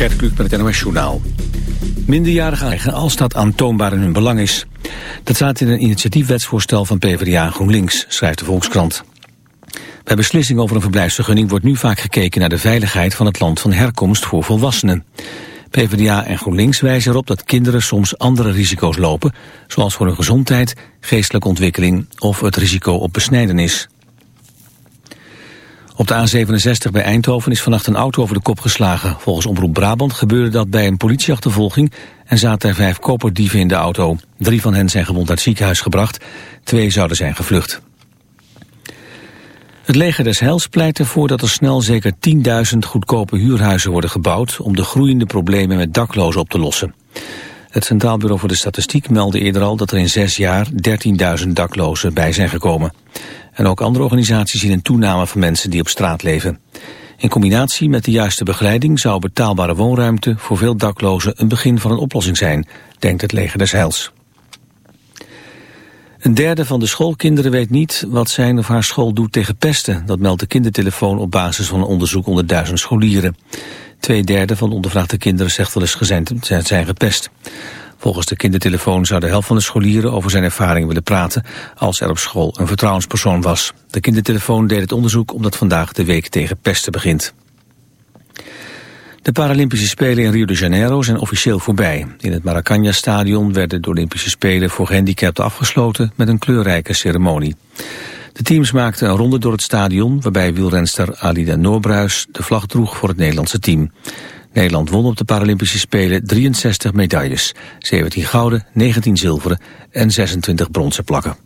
Gert Kluk met het NOS Journaal. Minderjarigen eigen als dat aantoonbaar in hun belang is. Dat staat in een initiatiefwetsvoorstel van PvdA en GroenLinks, schrijft de Volkskrant. Bij beslissing over een verblijfsvergunning wordt nu vaak gekeken naar de veiligheid van het land van herkomst voor volwassenen. PvdA en GroenLinks wijzen erop dat kinderen soms andere risico's lopen, zoals voor hun gezondheid, geestelijke ontwikkeling of het risico op besnijdenis. Op de A67 bij Eindhoven is vannacht een auto over de kop geslagen. Volgens Omroep Brabant gebeurde dat bij een politieachtervolging en zaten er vijf koperdieven in de auto. Drie van hen zijn gewond naar het ziekenhuis gebracht, twee zouden zijn gevlucht. Het leger des Heils pleit ervoor dat er snel zeker 10.000 goedkope huurhuizen worden gebouwd om de groeiende problemen met daklozen op te lossen. Het Centraal Bureau voor de Statistiek meldde eerder al dat er in zes jaar 13.000 daklozen bij zijn gekomen. En ook andere organisaties zien een toename van mensen die op straat leven. In combinatie met de juiste begeleiding zou betaalbare woonruimte voor veel daklozen een begin van een oplossing zijn, denkt het leger des Heils. Een derde van de schoolkinderen weet niet wat zijn of haar school doet tegen pesten. Dat meldt de kindertelefoon op basis van een onderzoek onder duizend scholieren. Twee derde van de ondervraagde kinderen zegt wel eens gezend zijn gepest. Volgens de kindertelefoon zou de helft van de scholieren over zijn ervaring willen praten als er op school een vertrouwenspersoon was. De kindertelefoon deed het onderzoek omdat vandaag de week tegen pesten begint. De Paralympische Spelen in Rio de Janeiro zijn officieel voorbij. In het Maracanã-stadion werden de Olympische Spelen voor gehandicapten afgesloten met een kleurrijke ceremonie. De teams maakten een ronde door het stadion waarbij wielrenster Alida Noorbruis de vlag droeg voor het Nederlandse team. Nederland won op de Paralympische Spelen 63 medailles, 17 gouden, 19 zilveren en 26 bronzen plakken.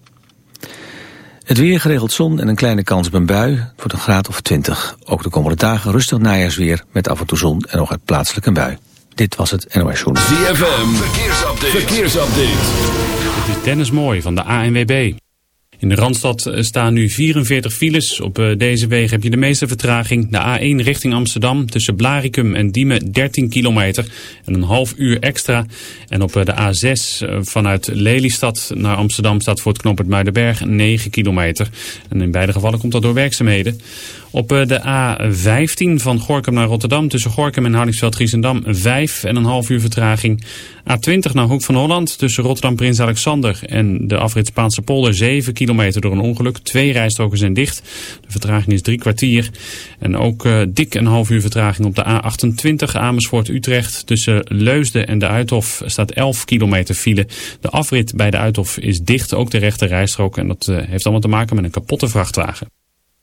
Het weer geregeld zon en een kleine kans op een bui. Het wordt een graad of 20. Ook de komende dagen rustig najaarsweer met af en toe zon en nog het plaatselijke bui. Dit was het NOS Journal. ZFM, verkeersupdate. verkeersupdate. Het is Dennis Mooi van de ANWB. In de Randstad staan nu 44 files. Op eh, deze wegen heb je de meeste vertraging. De A1 richting Amsterdam tussen Blaricum en Diemen 13 kilometer en een half uur extra. En op eh, de A6 eh, vanuit Lelystad naar Amsterdam staat voor het knooppunt Muidenberg 9 kilometer. En in beide gevallen komt dat door werkzaamheden. Op de A15 van Gorkum naar Rotterdam tussen Gorkum en Houdingsveld-Giessendam 5 en een half uur vertraging. A20 naar Hoek van Holland tussen Rotterdam Prins Alexander en de afrit Spaanse polder 7 kilometer door een ongeluk. Twee rijstroken zijn dicht. De vertraging is drie kwartier. En ook uh, dik een half uur vertraging op de A28 Amersfoort-Utrecht. Tussen Leusden en de Uithof staat 11 kilometer file. De afrit bij de Uithof is dicht, ook de rechte rijstrook. En dat uh, heeft allemaal te maken met een kapotte vrachtwagen.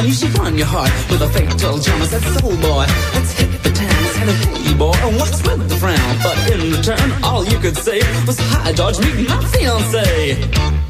I knew she'd won your heart with a fatal charm. I said, soul boy, let's hit the town. I said, hey boy, what's with the frown? But in return, all you could say was, hi George, meet my fiance.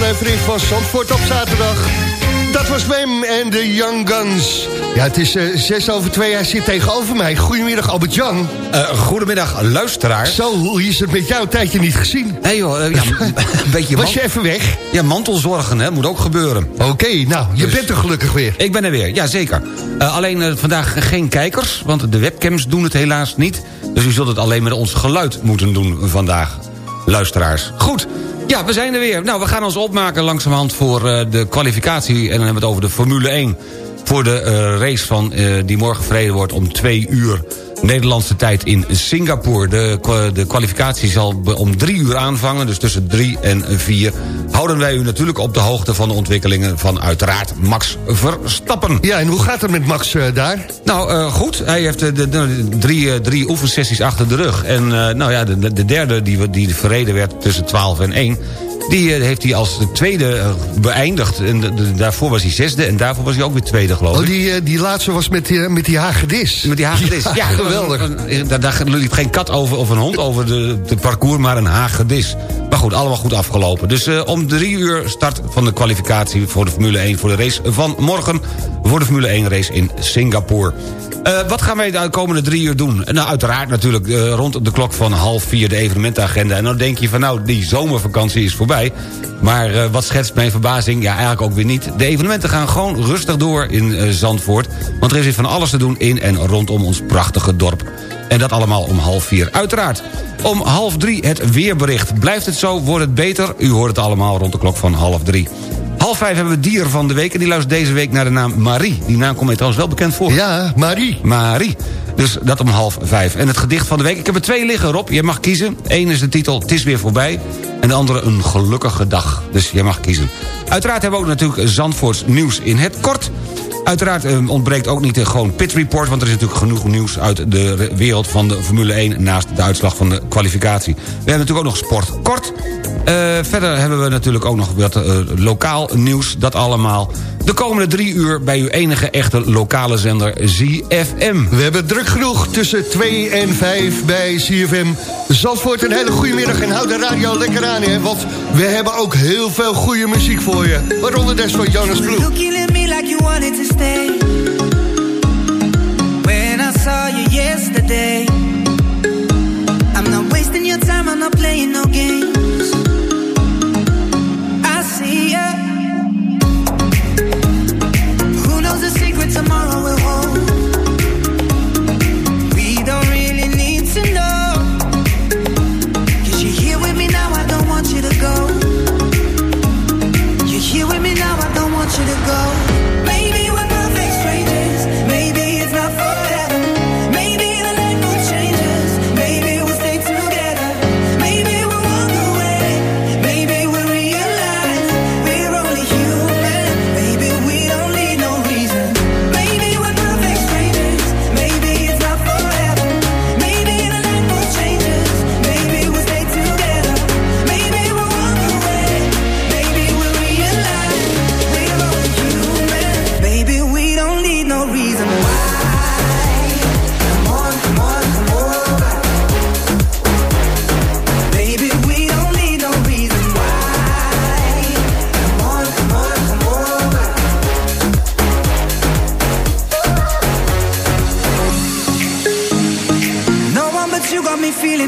Aflevering van Zandvoort op zaterdag. Dat was Wem en de Young Guns. Ja, het is eh, zes over twee, hij zit tegenover mij. Goedemiddag Albert-Jan. Eh, goedemiddag, luisteraars. Zo, hoe is het met jou? Een tijdje niet gezien. Hé joh, eh, ja, een beetje Was je even weg? Ja, mantelzorgen, hè, moet ook gebeuren. Oké, nou, je Dus- bent er gelukkig weer. Ik ben er weer, ja zeker. Alleen vandaag geen kijkers, want de webcams doen het helaas niet. Dus u zult het alleen met ons geluid moeten doen vandaag, luisteraars. Goed, ja, we zijn er weer. Nou, we gaan ons opmaken langzamerhand voor eh, de kwalificatie... en dan hebben we het over de Formule 1... voor de eh, race van, eh, die morgen verreden wordt om twee uur... Nederlandse tijd in Singapore. De, de kwalificatie zal om drie uur aanvangen, dus tussen drie en vier... houden wij u natuurlijk op de hoogte van de ontwikkelingen... van uiteraard Max Verstappen. Ja, en hoe gaat het met Max eh, daar? Nou, eh, goed. Hij heeft eh, de, de- de drie, drie oefensessies achter de rug. En nou ja, de, de derde die, die verreden werd tussen 12 en 1... die eh, heeft hij als de tweede eh, beëindigd. En daarvoor was hij zesde en daarvoor was hij ook weer tweede, geloof ik. Oh, die, eh, die laatste was met die, met die hagedis. Met die hagedis. Ja, geweldig. Daar, daar liep geen kat over of een hond over de, de parcours, maar een hagedis. Maar goed, allemaal goed afgelopen. Dus eh, om drie uur start van de kwalificatie voor de Formule 1... voor de race van morgen, voor de Formule 1 race in Singapore. Eh, wat gaan wij de komende drie uur doen? Nou, uiteraard natuurlijk eh, rond de klok van half vier de evenementenagenda. En dan denk je van nou, die zomervakantie is voorbij. Maar wat schetst mijn verbazing? Ja, eigenlijk ook weer niet. De evenementen gaan gewoon rustig door in Zandvoort. Want er is van alles te doen in en rondom ons prachtige dorp. En dat allemaal om half vier. Uiteraard, om half drie het weerbericht. Blijft het zo, wordt het beter? U hoort het allemaal rond de klok van half drie. Half vijf hebben we dier van de week. En die luistert deze week naar de naam Marie. Die naam komt mij trouwens wel bekend voor. Ja, Marie. Marie. Dus dat om half vijf. En het gedicht van de week. Ik heb er twee liggen, Rob. Je mag kiezen. Eén is de titel Het is weer voorbij. En de andere Een gelukkige dag. Dus je mag kiezen. Uiteraard hebben we ook natuurlijk Zandvoorts nieuws in het kort. Uiteraard eh, ontbreekt ook niet de gewoon pit report... want er is natuurlijk genoeg nieuws uit de re- wereld van de Formule 1... naast de uitslag van de kwalificatie. We hebben natuurlijk ook nog sport kort. Eh, verder hebben we natuurlijk ook nog wat eh, lokaal nieuws. Dat allemaal de komende drie uur... bij uw enige echte lokale zender ZFM. We hebben druk genoeg tussen 2 en 5 bij CFM Zandvoort. Een hele goede middag en houd de radio lekker aan, hè, want we hebben ook heel veel goede muziek voor je. Waaronder des van Jonas Blue. Looking at me like you wanted to stay. When I saw you yesterday, I'm not wasting your time, I'm not playing no games. going home.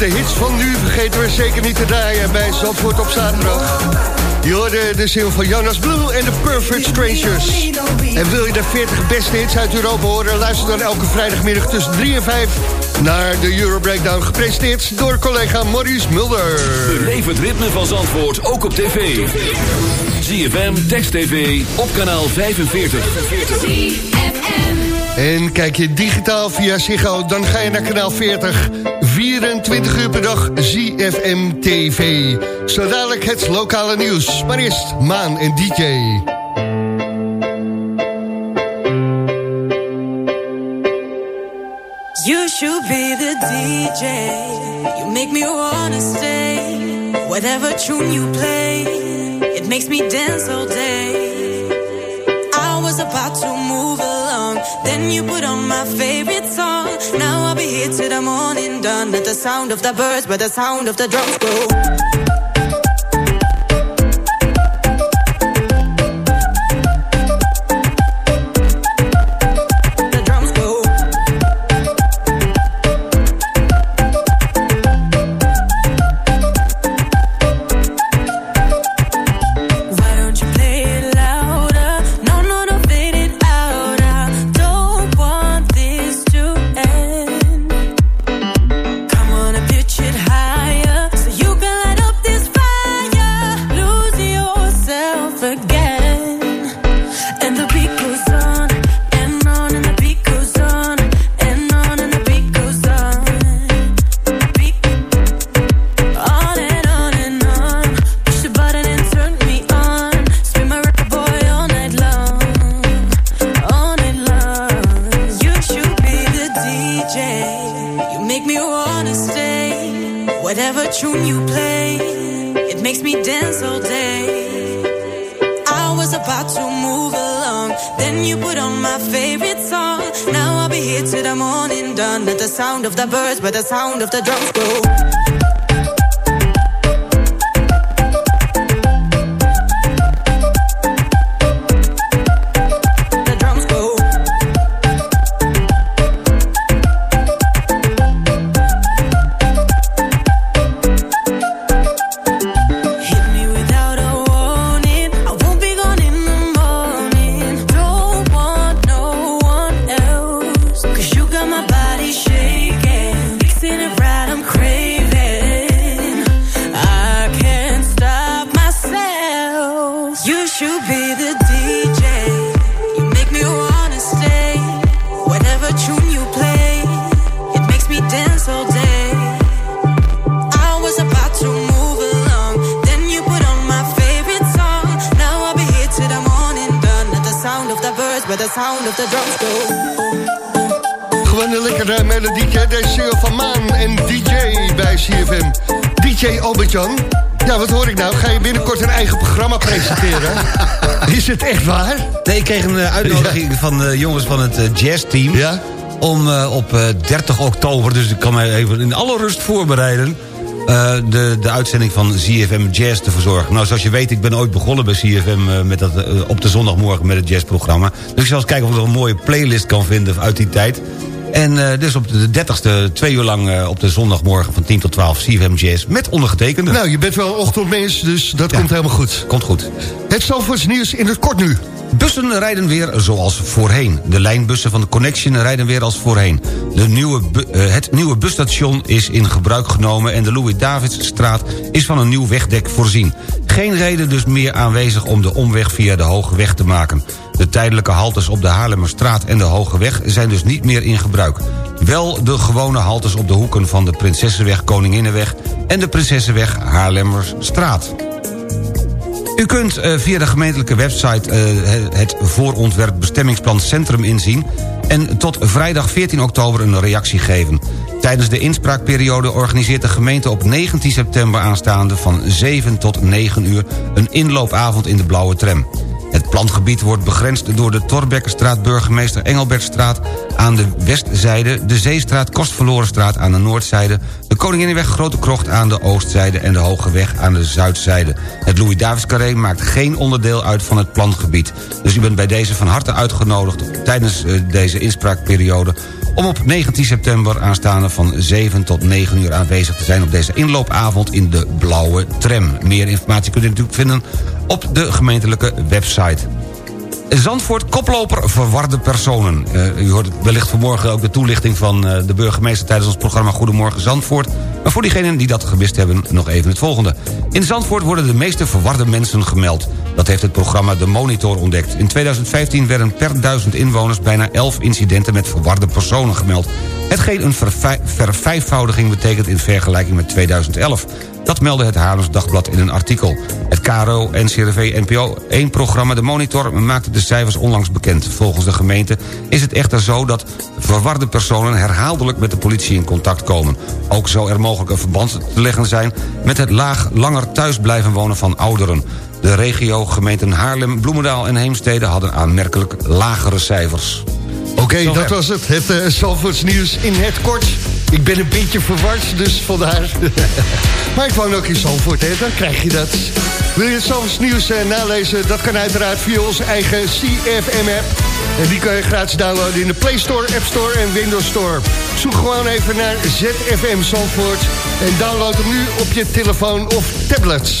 De hits van nu vergeten we zeker niet te draaien bij Zandvoort op zaterdag. Je hoorde de zin van Jonas Blue en de Perfect Strangers. En wil je de 40 beste hits uit Europa horen... luister dan elke vrijdagmiddag tussen 3 en 5... naar de Euro Breakdown, gepresenteerd door collega Maurice Mulder. Beleef het ritme van Zandvoort ook op tv. ZFM, Text TV, op kanaal 45. En kijk je digitaal via Ziggo, dan ga je naar kanaal 40. 24 uur per dag ZFM TV. Zo dadelijk het lokale nieuws. Maar eerst Maan en DJ. You should be the DJ. You make me wanna stay. Whatever tune you play, it makes me dance all day. I was about to move along, then you put on my favorite song. Now I'll be here till the morning done. At the sound of the birds, but the sound of the drums go. At the sound of the birds, but the sound of the drums go. Sound of the drums go. Gewoon een lekkere melodietje. Deze single van Maan en DJ bij CFM. DJ Albert-Jan. Ja, wat hoor ik nou? Ga je binnenkort een eigen programma presenteren? Is het echt waar? Nee, ik kreeg een eh, uitnodiging van de jongens van het eh, jazzteam... Ja? om eh, op eh, 30 oktober, dus ik kan mij even in alle rust voorbereiden... eh, de, de uitzending van ZFM Jazz te verzorgen. Nou, zoals je weet, ik ben ooit begonnen bij ZFM... eh, met dat, eh, op de zondagmorgen met het jazzprogramma. Dus ik zal eens kijken of ik nog een mooie playlist kan vinden uit die tijd. En dus op de 30ste, twee uur lang op de zondagmorgen van 10 tot 12 CFM Jazz met ondergetekende. Nou, je bent wel een ochtendmens, dus dat Ja. komt helemaal goed. Komt goed. Het Zandvoorts nieuws in het kort nu. Bussen rijden weer zoals voorheen. De lijnbussen van de Connection rijden weer als voorheen. De nieuwe eh, het nieuwe busstation is in gebruik genomen... en de Louis-Davidsstraat is van een nieuw wegdek voorzien. Geen reden dus meer aanwezig om de omweg via de Hoge Weg te maken. De tijdelijke haltes op de Haarlemmerstraat en de Hoge Weg... zijn dus niet meer in gebruik. Wel de gewone haltes op de hoeken van de Prinsessenweg Koninginnenweg... en de Prinsessenweg Haarlemmerstraat. U kunt eh, via de gemeentelijke website eh, het voorontwerp bestemmingsplan Centrum inzien... en tot vrijdag 14 oktober een reactie geven. Tijdens de inspraakperiode organiseert de gemeente op 19 september aanstaande... van 7 tot 9 uur een inloopavond in de Blauwe Tram. Het plangebied wordt begrensd door de Torbekkenstraat... burgemeester Engelbertstraat aan de westzijde... de Zeestraat Kostverlorenstraat aan de noordzijde... de Koninginnenweg Grote Krocht aan de oostzijde... en de Hoge Weg aan de zuidzijde. Het Louis-Davids-carré maakt geen onderdeel uit van het plangebied. Dus u bent bij deze van harte uitgenodigd... tijdens eh, deze inspraakperiode om op 19 september aanstaande van 7 tot 9 uur aanwezig te zijn... op deze inloopavond in de Blauwe Tram. Meer informatie kunt u natuurlijk vinden op de gemeentelijke website. Zandvoort, koploper verwarde personen. Eh, u hoort wellicht vanmorgen ook de toelichting van eh, de burgemeester... tijdens ons programma Goedemorgen Zandvoort. Maar voor diegenen die dat gemist hebben, nog even het volgende. In Zandvoort worden de meeste verwarde mensen gemeld. Dat heeft het programma De Monitor ontdekt. In 2015 werden per duizend inwoners bijna 11 incidenten... met verwarde personen gemeld. Hetgeen een vervij- vervijfvoudiging betekent in vergelijking met 2011. Dat meldde het Haarlems Dagblad in een artikel. Het KRO NCRV NPO 1-programma De Monitor maakte de cijfers onlangs bekend. Volgens de gemeente is het echter zo dat verwarde personen herhaaldelijk met de politie in contact komen. Ook zou er mogelijk een verband te leggen zijn met het laag langer thuis blijven wonen van ouderen. De regio, gemeenten Haarlem, Bloemendaal en Heemstede hadden aanmerkelijk lagere cijfers. Oké, dat was het. Het uh, nieuws in het kort. Ik ben een beetje verward, dus vandaar. maar ik woon ook in Zandvoort, hè? dan krijg je dat. Wil je het Zandvoorts nieuws eh, nalezen? Dat kan uiteraard via onze eigen CFM-app. En die kan je gratis downloaden in de Play Store, App Store en Windows Store. Zoek gewoon even naar ZFM Zandvoort. En download hem nu op je telefoon of tablets.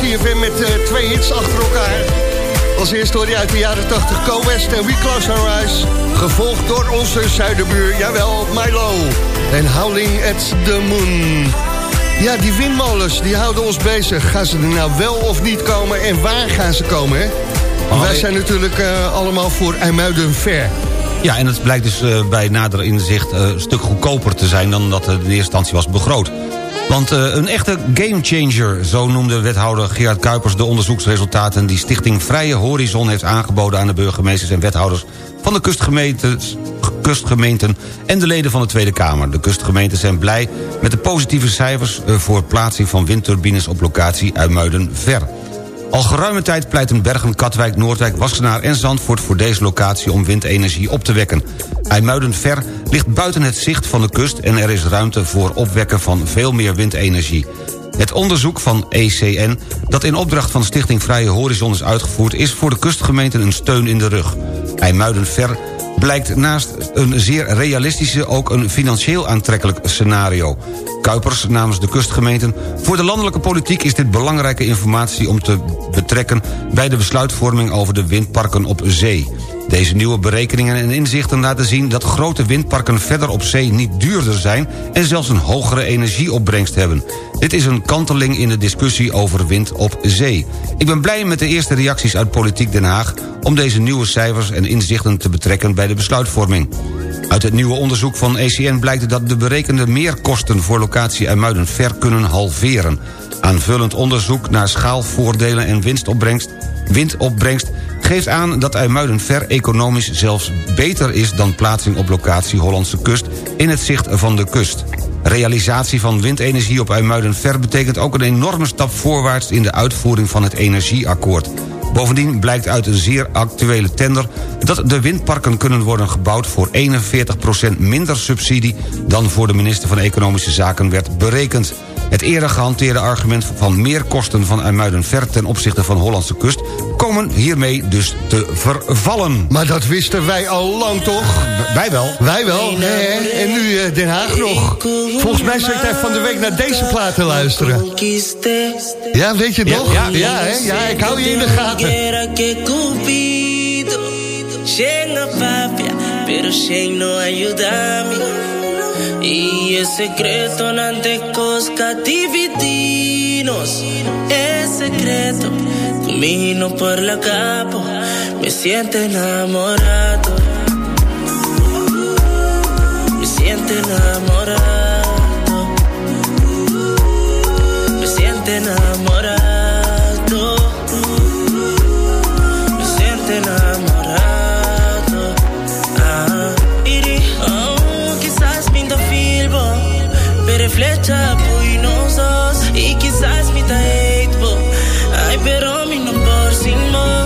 CFM met eh, twee hits achter elkaar. Als eerste hoor je uit de jaren 80 Co West en We Close Our Eyes. Gevolgd door onze zuiderbuur, jawel, Milo. En Howling at the Moon. Ja, die windmolens, die houden ons bezig. Gaan ze er nou wel of niet komen en waar gaan ze komen, hè? Want wij zijn natuurlijk eh, allemaal voor IJmuiden ver. Ja, en het blijkt dus eh, bij nader inzicht een stuk goedkoper te zijn... dan dat het in eerste instantie was begroot. Want eh, een echte gamechanger, zo noemde wethouder Gerard Kuipers... de onderzoeksresultaten die Stichting Vrije Horizon heeft aangeboden... aan de burgemeesters en wethouders van de kustgemeentes, kustgemeenten... en de leden van de Tweede Kamer. De kustgemeenten zijn blij met de positieve cijfers... eh, voor plaatsing van windturbines op locatie Uimuiden-Ver. Al geruime tijd pleiten Bergen, Katwijk, Noordwijk, Wassenaar en Zandvoort... voor deze locatie om windenergie op te wekken. IJmuiden-Ver ligt buiten het zicht van de kust... en er is ruimte voor opwekken van veel meer windenergie. Het onderzoek van ECN, dat in opdracht van Stichting Vrije Horizon is uitgevoerd... is voor de kustgemeenten een steun in de rug. IJmuiden-Ver blijkt naast een zeer realistische... ook een financieel aantrekkelijk scenario. Kuipers namens de kustgemeenten... voor de landelijke politiek is dit belangrijke informatie... om te betrekken bij de besluitvorming over de windparken op zee. Deze nieuwe berekeningen en inzichten laten zien... dat grote windparken verder op zee niet duurder zijn... en zelfs een hogere energieopbrengst hebben. Dit is een kanteling in de discussie over wind op zee. Ik ben blij met de eerste reacties uit Politiek Den Haag... om deze nieuwe cijfers en inzichten te betrekken bij de besluitvorming. Uit het nieuwe onderzoek van ECN blijkt dat de berekende meerkosten... voor locatie IJmuiden ver kunnen halveren. Aanvullend onderzoek naar schaalvoordelen en winstopbrengst, windopbrengst... geeft aan dat IJmuiden ver economisch zelfs beter is... dan plaatsing op locatie Hollandse kust in het zicht van de kust. Realisatie van windenergie op IJmuiden ver betekent ook een enorme stap voorwaarts... in de uitvoering van het energieakkoord. Bovendien blijkt uit een zeer actuele tender... dat de windparken kunnen worden gebouwd voor 41% minder subsidie... dan voor de minister van Economische Zaken werd berekend. Het eerder gehanteerde argument van meerkosten van IJmuiden-Ver... ten opzichte van Hollandse kust... komen hiermee dus te vervallen. Maar dat wisten wij al lang, toch? Wij wel. Wij wel. hè? En nu eh, Den Haag nog. Volgens mij zit hij van de week naar deze plaat te luisteren. Ja, weet je Ja, nog? ja. ja, hè? ja, ik hou je in de gaten. Y es secreto antes cosca dividinos. Es secreto, camino por la capo, me siento enamorado. Me siento enamorado. Me siento enamorado. Pui nos dos y quizás da hate. Ay, pero mi no por sin mo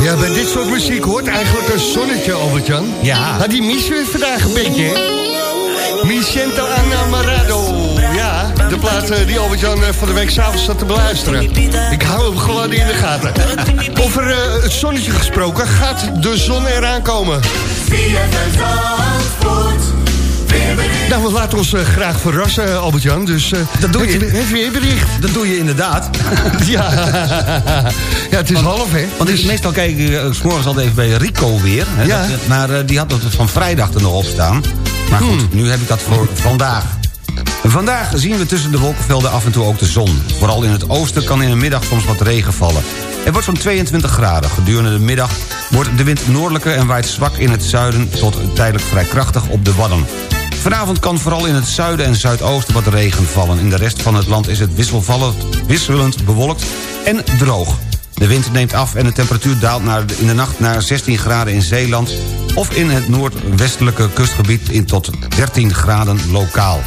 Ja, bij dit soort muziek hoort eigenlijk een zonnetje, Albert-Jan. Ja. Maar die missen we vandaag een beetje, hè? Mi siento enamorado. Ja, de plaat eh, die Albert-Jan eh, van de week s'avonds zat te beluisteren. Ik hou hem gewoon in de gaten. Over eh, het zonnetje gesproken, gaat de zon eraan komen? Nou, we laten ons eh, graag verrassen, eh, Albert-Jan. Dus eh, Dat doe je. Het weerbericht. Dat doe je inderdaad. ja. ja, het is half, hè? Want ik, meestal kijk ik uh, s morgens altijd even bij Rico weer. Hè, Ja. dat- maar die had het van vrijdag er nog op staan. Maar goed, Hmm. nu heb ik dat voor vandaag. Vandaag zien we tussen de wolkenvelden af en toe ook de zon. Vooral in het oosten kan in de middag soms wat regen vallen. Het wordt zo'n 22 graden. Gedurende de middag wordt de wind noordelijker en waait zwak in het zuiden... tot tijdelijk vrij krachtig op de Wadden. Vanavond kan vooral in het zuiden en zuidoosten wat regen vallen. In de rest van het land is het wisselvallend, wisselend bewolkt en droog. De wind neemt af en de temperatuur daalt naar, in de nacht naar 16 graden in Zeeland... of in het noordwestelijke kustgebied in tot 13 graden lokaal.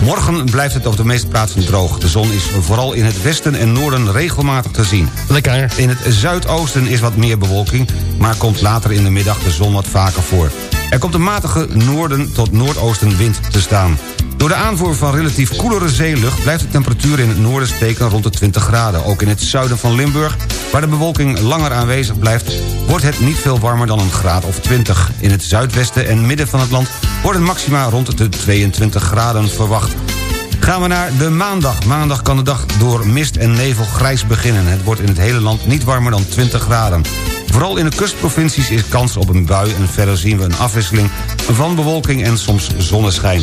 Morgen blijft het op de meeste plaatsen droog. De zon is vooral in het westen en noorden regelmatig te zien. Lekker. In het zuidoosten is wat meer bewolking... maar komt later in de middag de zon wat vaker voor. Er komt een matige noorden tot noordoostenwind te staan. Door de aanvoer van relatief koelere zeelucht... blijft de temperatuur in het noorden steken rond de 20 graden. Ook in het zuiden van Limburg, waar de bewolking langer aanwezig blijft... wordt het niet veel warmer dan een graad of 20. In het zuidwesten en midden van het land... worden maxima rond de 22 graden verwacht. Gaan we naar de maandag. Maandag kan de dag door mist en nevel grijs beginnen. Het wordt in het hele land niet warmer dan 20 graden. Vooral in de kustprovincies is kans op een bui... en verder zien we een afwisseling van bewolking en soms zonneschijn.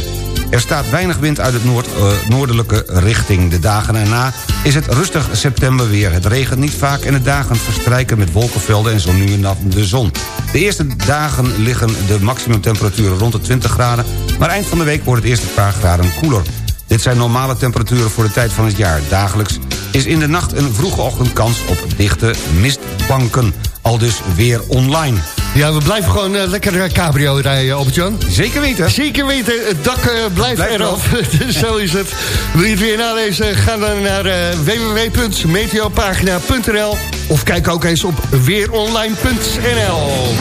Er staat weinig wind uit het noord, eh, noordelijke richting. De dagen erna is het rustig septemberweer. Het regent niet vaak en de dagen verstrijken met wolkenvelden... en zo nu en dan de zon. De eerste dagen liggen de maximumtemperaturen rond de 20 graden... maar eind van de week wordt het eerst een paar graden koeler. Dit zijn normale temperaturen voor de tijd van het jaar. Dagelijks is in de nacht een vroege ochtend kans op dichte mistbanken al dus weer online. Ja, we blijven gewoon eh, lekker eh, cabrio rijden, Albert-Jan. Zeker weten. Zeker weten. Het dak uh, blijft, blijft eraf. Dus zo is het. Wil je het weer nalezen? Ga dan naar uh, www.meteopagina.nl of kijk ook eens op weeronline.nl.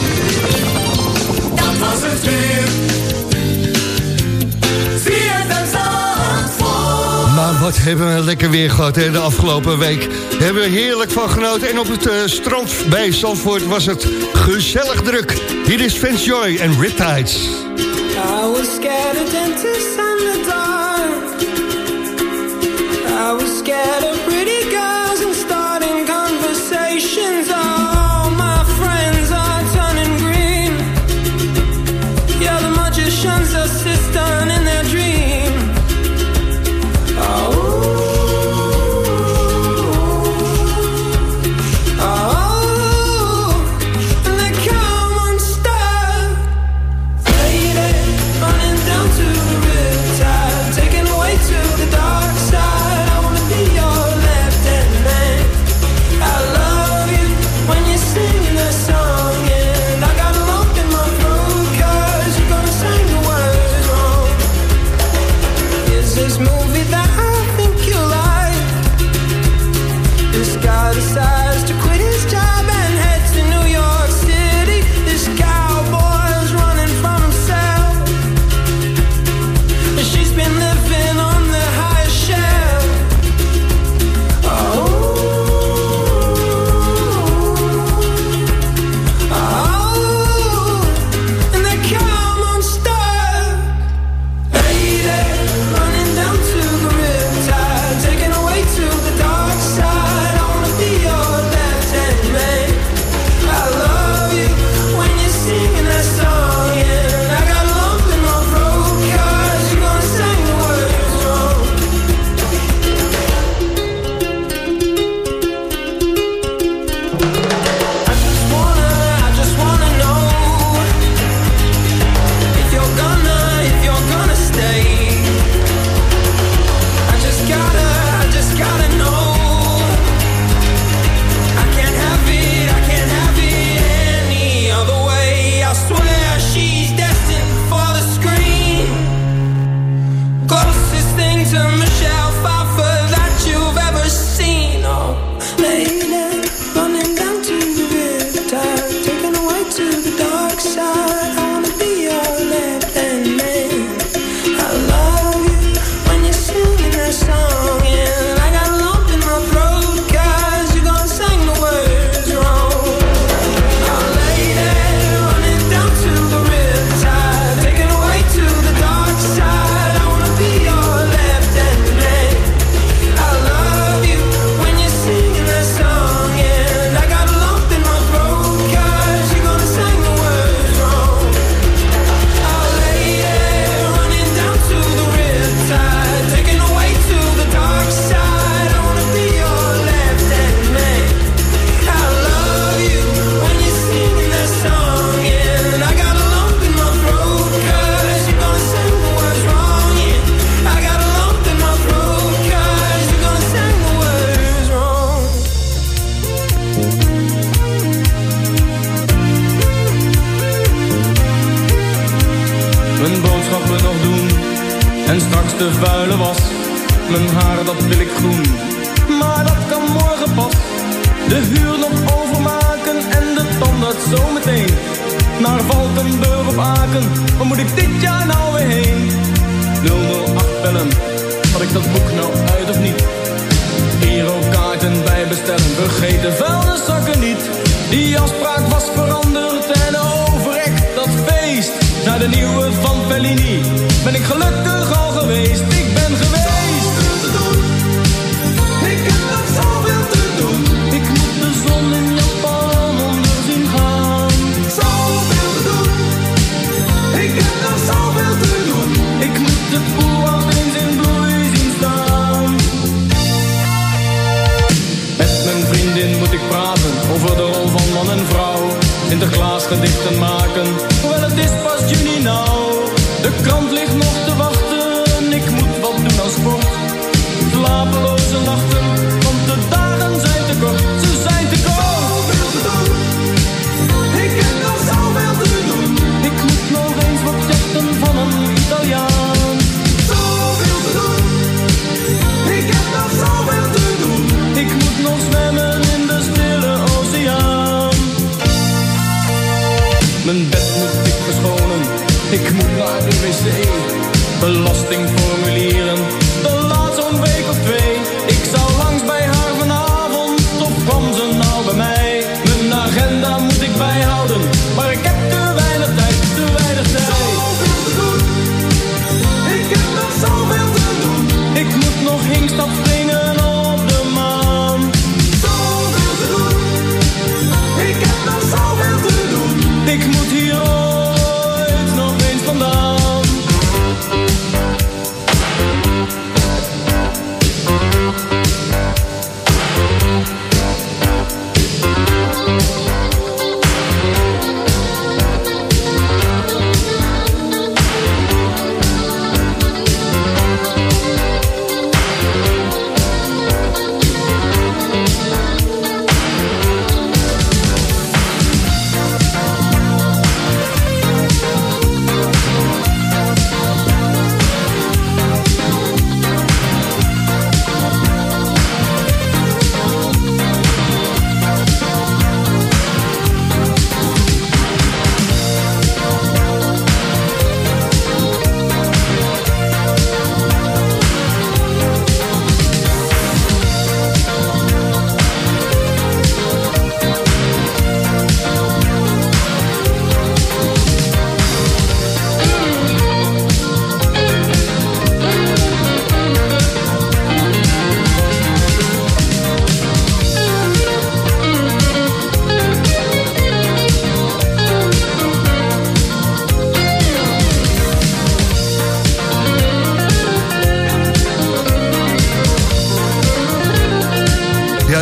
Dat was het weer. wat hebben we lekker weer gehad hè? de afgelopen week. Hebben we heerlijk van genoten. En op het eh, strand bij Zandvoort was het gezellig druk. Hier is Vince Joy en Riptides. I was scared of dentists and the dark. I was scared of pretty girls. this guy decides to quit his job.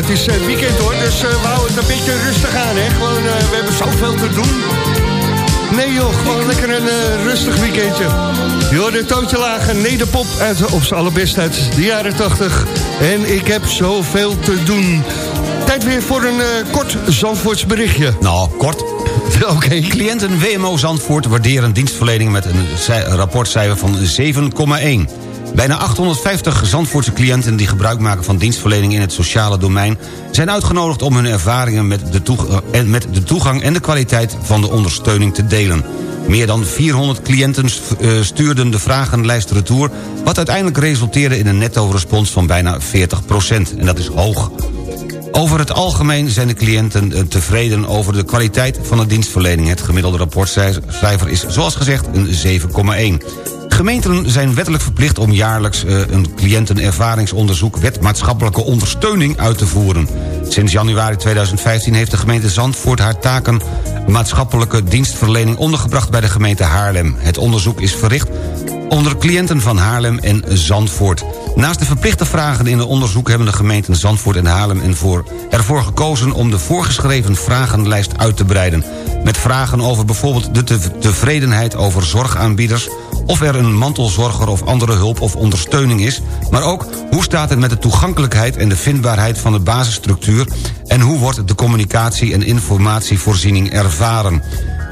Het is eh, weekend hoor, dus eh, we houden het een beetje rustig aan. Hè? Gewoon, eh, we hebben zoveel te doen. Nee joh, gewoon lekker een rustig weekendje. Je hoorde Tootje Lager, nederpop uit, op z'n allerbest uit de jaren 80. En ik heb zoveel te doen. Tijd weer voor een kort Zandvoorts berichtje. Nou, kort. Oké. Cliënten WMO Zandvoort waarderen dienstverlening met een cij- rapportcijfer van 7,1. Bijna 850 Zandvoortse cliënten die gebruik maken van dienstverlening in het sociale domein... zijn uitgenodigd om hun ervaringen met de, eh, met de toegang en de kwaliteit van de ondersteuning te delen. Meer dan 400 cliënten eh, stuurden de vragenlijst retour... wat uiteindelijk resulteerde in een netto-respons van bijna 40% En dat is hoog. Over het algemeen zijn de cliënten eh, tevreden over de kwaliteit van de dienstverlening. Het gemiddelde rapportcijfer is zoals gezegd een 7,1. Gemeenten zijn wettelijk verplicht om jaarlijks eh, een cliëntenervaringsonderzoek... wet maatschappelijke ondersteuning uit te voeren. Sinds januari 2015 heeft de gemeente Zandvoort haar taken... maatschappelijke dienstverlening ondergebracht bij de gemeente Haarlem. Het onderzoek is verricht onder cliënten van Haarlem en Zandvoort. Naast de verplichte vragen in het onderzoek... hebben de gemeenten Zandvoort en Haarlem ervoor, gekozen... om de voorgeschreven vragenlijst uit te breiden. Met vragen over bijvoorbeeld de te- tevredenheid over zorgaanbieders... of er een mantelzorger of andere hulp of ondersteuning is... maar ook hoe staat het met de toegankelijkheid en de vindbaarheid van de basisstructuur... en hoe wordt de communicatie en informatievoorziening ervaren.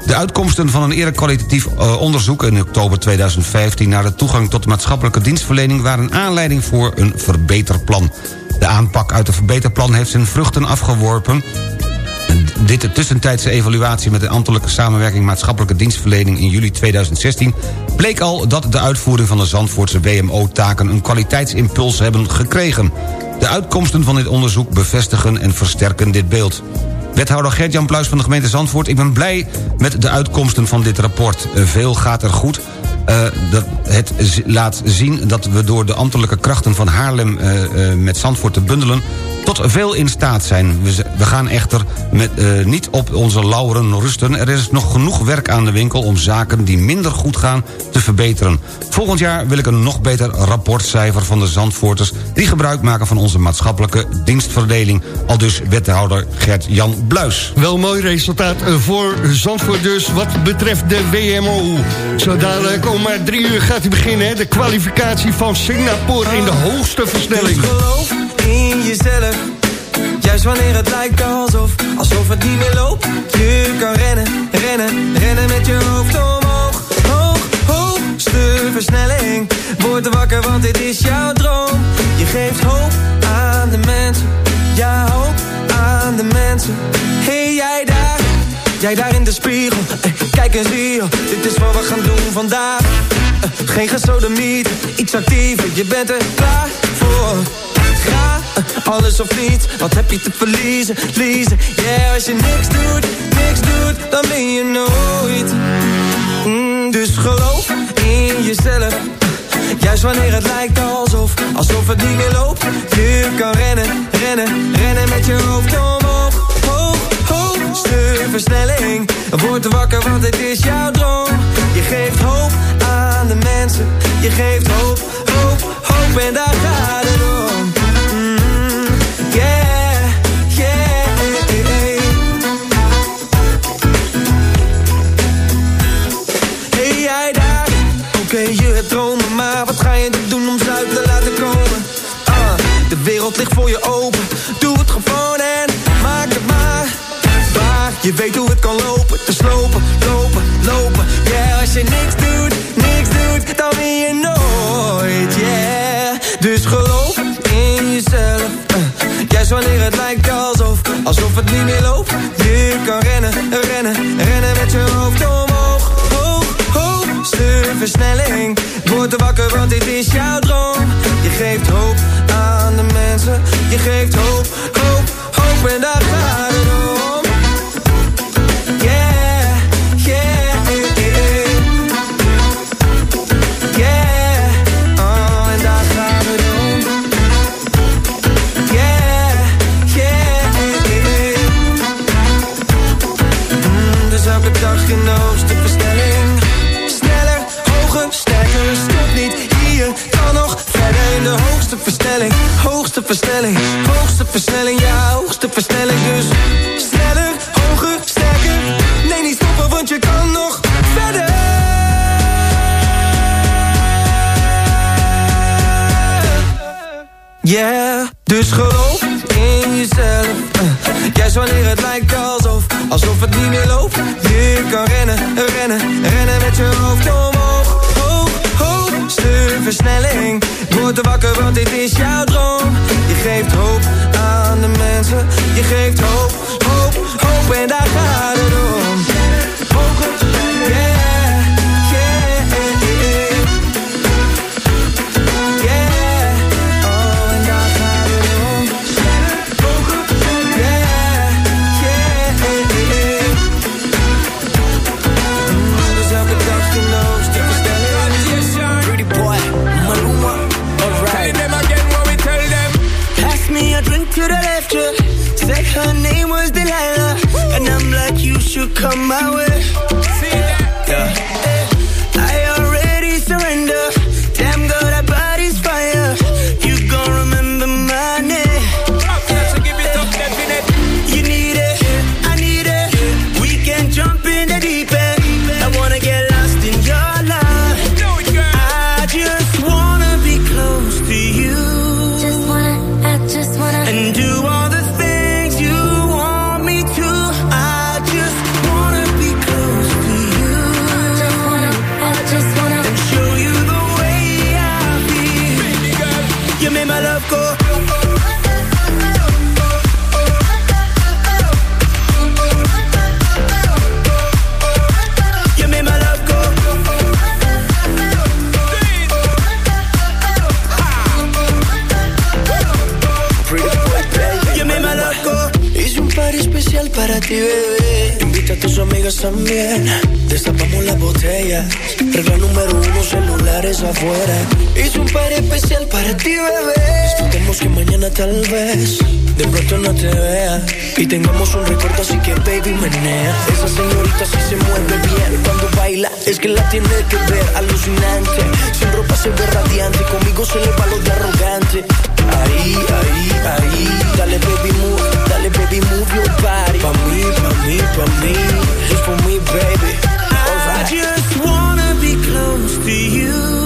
De uitkomsten van een eerder kwalitatief eh, onderzoek in oktober 2015... naar de toegang tot maatschappelijke dienstverlening... waren aanleiding voor een verbeterplan. De aanpak uit het verbeterplan heeft zijn vruchten afgeworpen... Dit de tussentijdse evaluatie met de ambtelijke samenwerking maatschappelijke dienstverlening in juli 2016 bleek al dat de uitvoering van de Zandvoortse WMO-taken een kwaliteitsimpuls hebben gekregen. De uitkomsten van dit onderzoek bevestigen en versterken dit beeld. Wethouder Gert-Jan Pluis van de gemeente Zandvoort... ik ben blij met de uitkomsten van dit rapport. Veel gaat er goed, dat het laat zien dat we door de ambtelijke krachten van Haarlem eh, eh, met Zandvoort te bundelen tot veel in staat zijn. We, gaan echter met, eh, niet op onze lauren rusten. Er is nog genoeg werk aan de winkel om zaken die minder goed gaan te verbeteren. Volgend jaar wil ik een nog beter rapportcijfer van de Zandvoorters... die gebruik maken van onze maatschappelijke dienstverdeling. Al dus wethouder Gert-Jan Bluis. Wel mooi resultaat eh, voor Zandvoort dus wat betreft de WMO. Zo dadelijk maar drie uur gaat hij beginnen. hè. De kwalificatie van Singapore in de hoogste versnelling. Dus geloof in jezelf. Juist wanneer het lijkt alsof, alsof het niet meer loopt. Je kan rennen, rennen, rennen met je hoofd omhoog. Hoog, hoogste versnelling. Word wakker, want dit is jouw droom. Je geeft hoop aan de mensen. Ja, hoop aan de mensen. Hey, jij daar, jij daar in de spiegel. Eh, Kijk eens hier, dit is wat we gaan doen vandaag. Eh, Geen gesodemiet, iets actiever, je bent er klaar voor. Ga, eh, alles of niets, wat heb je te verliezen, verliezen. Yeah, als je niks doet, niks doet, dan ben je nooit. Mm, dus geloof in jezelf. Juist wanneer het lijkt alsof, alsof het niet meer loopt. Je kan rennen, rennen, rennen met je hoofd omhoog. Hoog, hoogste versnelling. Word wakker, want het is jouw droom. Je geeft hoop aan de mensen. Je geeft hoop, hoop, hoop en daar gaat het alsof het niet meer loopt. Je kan rennen, rennen, rennen met je hoofd omhoog. Hoog, hoogste versnelling Word wakker, want dit is jouw ver alucinante. Sin ropa se ve radiante. Conmigo se le va lo de arrogante. Ahí, ahí, ahí. Dale baby move, dale baby move your body. Pa' mí, pa' mí, pa' mí. Just for me, baby. Alright. I just wanna be close to you.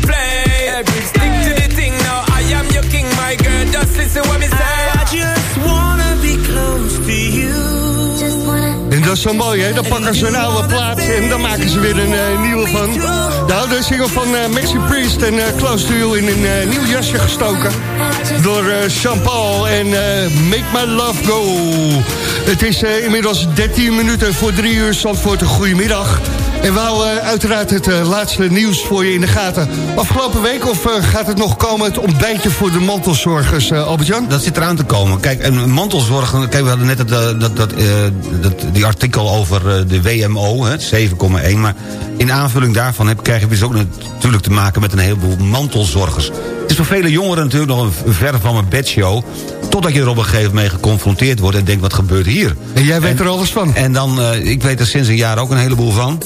play. Stick to the thing now, I am your king, my girl. Just listen what me say. I just wanna be close to you. En dat is zo mooi, hè? Dan pakken ze een oude plaat en dan maken ze weer een eh, nieuwe van. De oude single van eh, Maxi Priest en eh, Close to You in een nieuw jasje gestoken. Door Jean-Paul en Make My Love Go. Het is inmiddels 13 minuten voor 3 uur. Zandvoort, een goedemiddag. En we houden eh, uiteraard het eh, laatste nieuws voor je in de gaten. Afgelopen week of eh, gaat het nog komen het ontbijtje voor de mantelzorgers, Albert-Jan? Dat zit eraan te komen. Kijk, en mantelzorgen... Kijk, we hadden net dat, dat, dat, dat, die artikel over de WMO, hè, 7,1. Maar in aanvulling daarvan heb, krijg je dus ook natuurlijk te maken met een heleboel mantelzorgers. Het is voor vele jongeren natuurlijk nog een verre van mijn bedshow... totdat je er op een gegeven moment geconfronteerd wordt... en denkt, wat gebeurt hier? En jij weet er alles van. En dan, ik weet er sinds een jaar ook een heleboel van...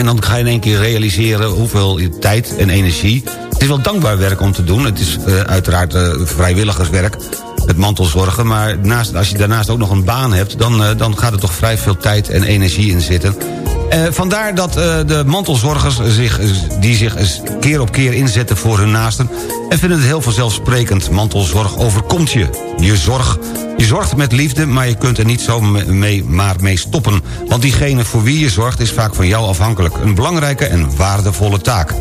En dan ga je in één keer realiseren hoeveel tijd en energie... Het is wel dankbaar werk om te doen. Het is eh, uiteraard eh, vrijwilligerswerk, het mantelzorgen. Maar naast, als je daarnaast ook nog een baan hebt... dan, eh, dan gaat er toch vrij veel tijd en energie in zitten. Eh, vandaar dat eh, de mantelzorgers zich, die zich keer op keer inzetten voor hun naasten... en vinden het heel vanzelfsprekend. Mantelzorg overkomt je. Je, zorg, je zorgt met liefde, maar je kunt er niet zo me- mee, maar mee stoppen. Want diegene voor wie je zorgt is vaak van jou afhankelijk. Een belangrijke en waardevolle taak.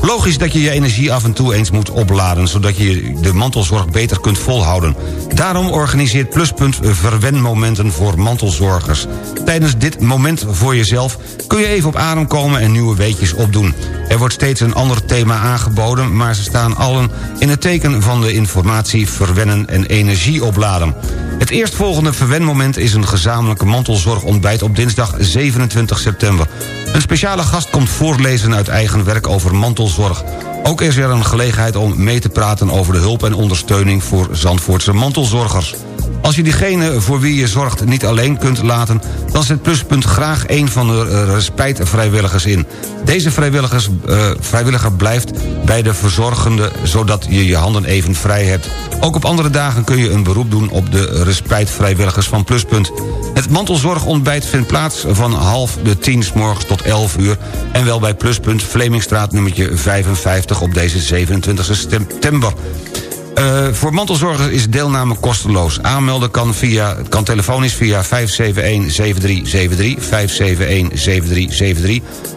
Logisch dat je je energie af en toe eens moet opladen... zodat je de mantelzorg beter kunt volhouden. Daarom organiseert Pluspunt verwenmomenten voor mantelzorgers. Tijdens dit moment voor jezelf kun je even op adem komen... en nieuwe weetjes opdoen. Er wordt steeds een ander thema aangeboden... maar ze staan allen in het teken van de informatie... verwennen en energie opladen. Het eerstvolgende verwenmoment is een gezamenlijke mantelzorgontbijt... op dinsdag 27 september. Een speciale gast komt voorlezen uit eigen werk over mantelzorg. Ook is er een gelegenheid om mee te praten over de hulp en ondersteuning voor Zandvoortse mantelzorgers. Als je diegene voor wie je zorgt niet alleen kunt laten... dan zet Pluspunt graag een van de eh, respijtvrijwilligers in. Deze vrijwilligers, eh, vrijwilliger blijft bij de verzorgende... zodat je je handen even vrij hebt. Ook op andere dagen kun je een beroep doen op de respijtvrijwilligers van Pluspunt. Het mantelzorgontbijt vindt plaats van half de tien s morgens tot 11 uur... en wel bij Pluspunt Vlemingstraat nummertje 55 op deze 27 september. Eh, voor mantelzorgers is deelname kosteloos. Aanmelden kan, via, kan telefonisch via 571-7373, 571-7373...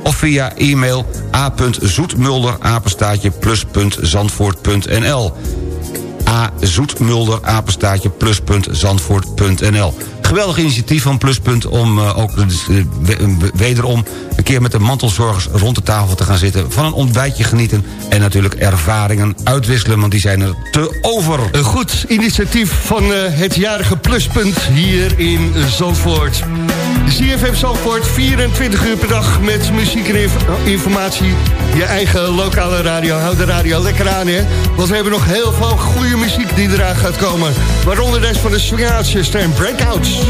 of via e-mail a.zoetmulder, apenstaatje, A. Geweldig initiatief van Pluspunt om eh, ook dus, eh, we- we- wederom... een keer met de mantelzorgers rond de tafel te gaan zitten... van een ontbijtje genieten en natuurlijk ervaringen uitwisselen... want die zijn er te over. Een goed initiatief van eh, het jarige pluspunt hier in Zandvoort. ZFM Zandvoort, 24 uur per dag met muziek en informatie. Je eigen lokale radio, houd de radio lekker aan, hè. Want we hebben nog heel veel goede muziek die eraan gaat komen. Waaronder des van de swingaatjes en breakouts.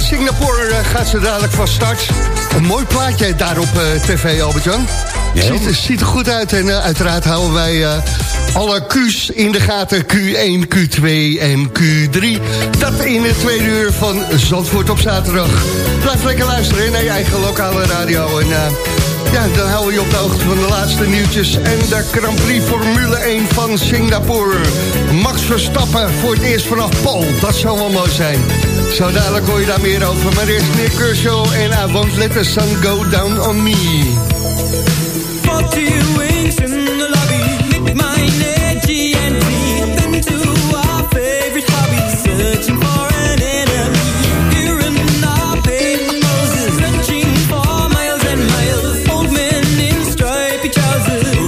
Singapore eh, gaat ze dadelijk van start. Een mooi plaatje daar op eh, tv, Albert-Jan. Ja, ziet, ziet er goed uit en eh, uiteraard houden wij alle Q's in de gaten. Q1, Q2 en Q3. Dat in het tweede uur van Zandvoort op zaterdag. Blijf lekker luisteren naar je eigen lokale radio. En ja, dan houden we je op de hoogte van de laatste nieuwtjes. En de Grand Prix Formule 1 van Singapore. Max Verstappen voor het eerst vanaf Pol. Dat zou wel mooi zijn. Zo dadelijk hoor je daar meer over. Maar eerst Nick Kershaw en I Won't Let Sun Go Down on Me. gözü